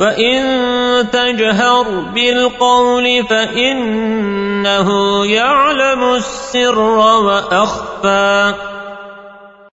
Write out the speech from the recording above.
وَإِن تَجْهَرْ بِالْقَوْلِ فَإِنَّهُ يَعْلَمُ السِّرَّ وَأَخْفَى